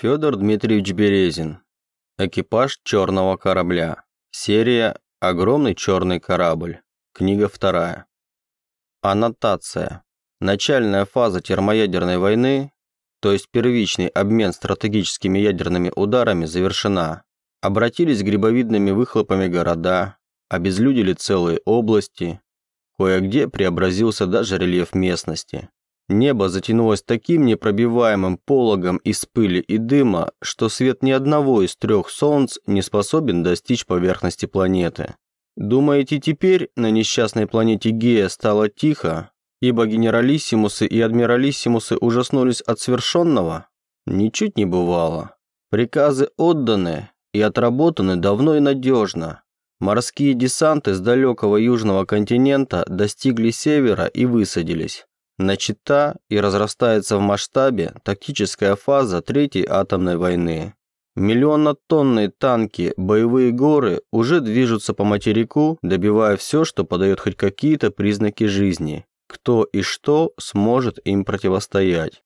Федор Дмитриевич Березин. Экипаж черного корабля. Серия «Огромный черный корабль». Книга вторая. Аннотация. Начальная фаза термоядерной войны, то есть первичный обмен стратегическими ядерными ударами, завершена. Обратились грибовидными выхлопами города, обезлюдили целые области, кое-где преобразился даже рельеф местности. Небо затянулось таким непробиваемым пологом из пыли и дыма, что свет ни одного из трех солнц не способен достичь поверхности планеты. Думаете, теперь на несчастной планете Гея стало тихо, ибо генералиссимусы и адмиралиссимусы ужаснулись от свершенного? Ничуть не бывало. Приказы отданы и отработаны давно и надежно. Морские десанты с далекого южного континента достигли севера и высадились начата и разрастается в масштабе тактическая фаза Третьей атомной войны. Миллионнотонные танки, боевые горы уже движутся по материку, добивая все, что подает хоть какие-то признаки жизни. Кто и что сможет им противостоять.